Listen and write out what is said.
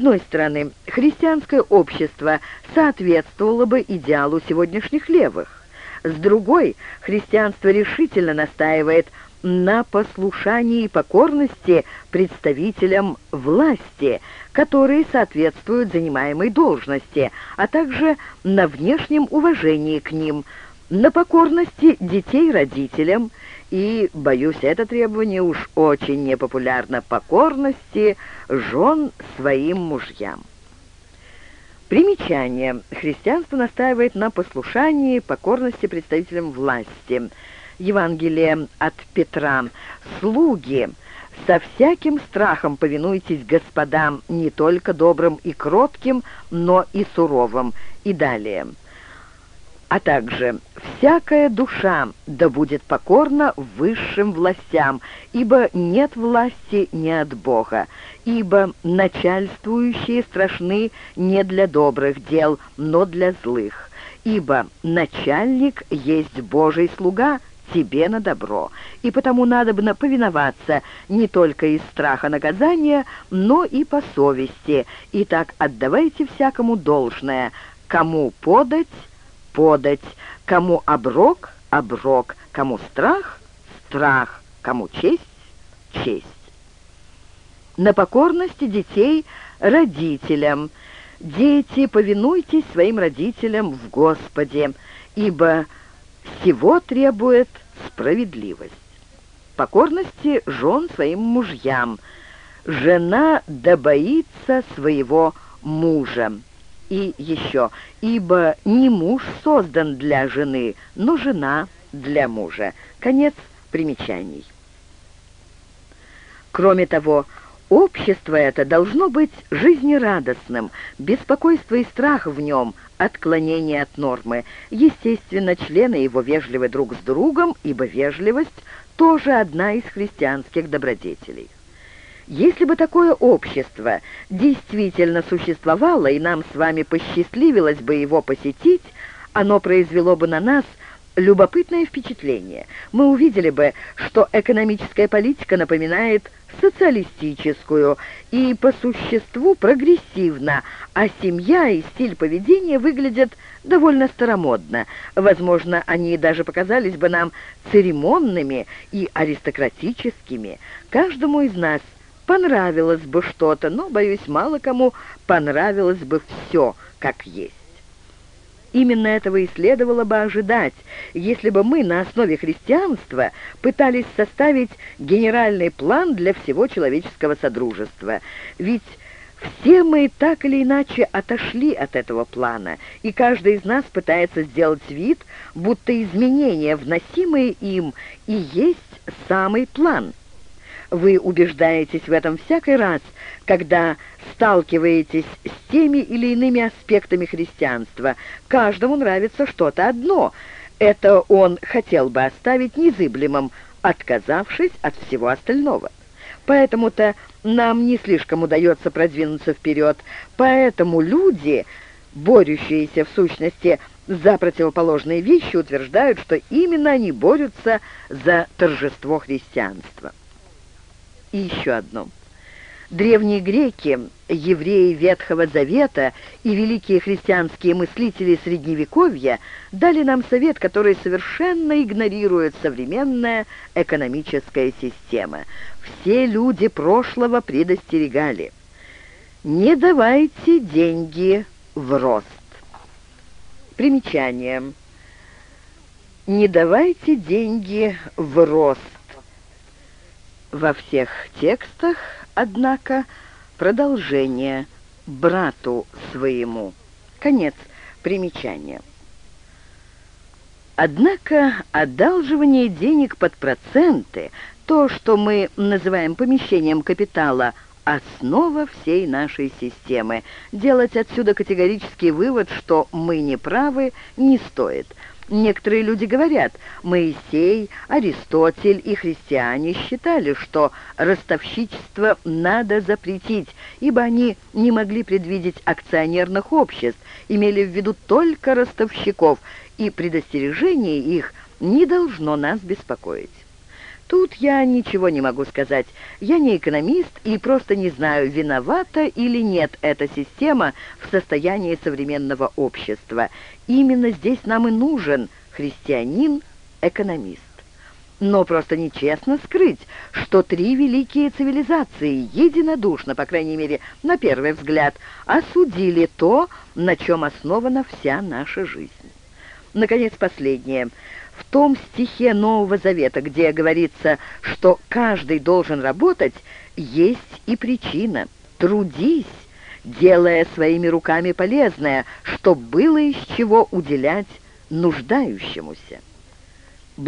одной стороны, христианское общество соответствовало бы идеалу сегодняшних левых. С другой, христианство решительно настаивает на послушании и покорности представителям власти, которые соответствуют занимаемой должности, а также на внешнем уважении к ним, на покорности детей родителям и, боюсь, это требование уж очень непопулярно, покорности жен своим мужьям. Примечание. Христианство настаивает на послушании, покорности представителям власти. Евангелие от Петра. «Слуги, со всяким страхом повинуйтесь господам, не только добрым и кротким, но и суровым». И далее а также «всякая душа да будет покорна высшим властям, ибо нет власти не от Бога, ибо начальствующие страшны не для добрых дел, но для злых, ибо начальник есть Божий слуга, тебе на добро, и потому надобно повиноваться не только из страха наказания, но и по совести. Итак, отдавайте всякому должное, кому подать, подать, кому оброк — оброк, кому страх — страх, кому честь — честь. На покорности детей родителям. Дети, повинуйтесь своим родителям в Господе, ибо всего требует справедливость. Покорности жен своим мужьям. Жена добоится своего мужа. И еще, ибо не муж создан для жены, но жена для мужа. Конец примечаний. Кроме того, общество это должно быть жизнерадостным, беспокойство и страх в нем, отклонение от нормы. Естественно, члены его вежливы друг с другом, ибо вежливость тоже одна из христианских добродетелей. Если бы такое общество действительно существовало, и нам с вами посчастливилось бы его посетить, оно произвело бы на нас любопытное впечатление. Мы увидели бы, что экономическая политика напоминает социалистическую и по существу прогрессивна, а семья и стиль поведения выглядят довольно старомодно. Возможно, они даже показались бы нам церемонными и аристократическими. Каждому из нас – понравилось бы что-то, но, боюсь, мало кому понравилось бы все, как есть. Именно этого и следовало бы ожидать, если бы мы на основе христианства пытались составить генеральный план для всего человеческого содружества. Ведь все мы так или иначе отошли от этого плана, и каждый из нас пытается сделать вид, будто изменения, вносимые им, и есть самый план – вы убеждаетесь в этом всякий раз, когда сталкиваетесь с теми или иными аспектами христианства. Каждому нравится что-то одно. Это он хотел бы оставить незыблемым, отказавшись от всего остального. Поэтому-то нам не слишком удается продвинуться вперед. Поэтому люди, борющиеся в сущности за противоположные вещи, утверждают, что именно они борются за торжество христианства. И еще одно. Древние греки, евреи Ветхого Завета и великие христианские мыслители Средневековья дали нам совет, который совершенно игнорирует современная экономическая система. Все люди прошлого предостерегали. Не давайте деньги в рост. Примечание. Не давайте деньги в рост. Во всех текстах, однако, продолжение «брату своему». Конец примечания. Однако одалживание денег под проценты, то, что мы называем помещением капитала, основа всей нашей системы. Делать отсюда категорический вывод, что мы не правы, не стоит – Некоторые люди говорят, Моисей, Аристотель и христиане считали, что ростовщичество надо запретить, ибо они не могли предвидеть акционерных обществ, имели в виду только ростовщиков, и предостережение их не должно нас беспокоить. Тут я ничего не могу сказать. Я не экономист и просто не знаю, виновата или нет эта система в состоянии современного общества. Именно здесь нам и нужен христианин-экономист. Но просто нечестно скрыть, что три великие цивилизации единодушно, по крайней мере, на первый взгляд, осудили то, на чем основана вся наша жизнь. Наконец, последнее – в том стихе Нового Завета, где говорится, что каждый должен работать, есть и причина. Трудись, делая своими руками полезное, чтоб было из чего уделять нуждающемуся.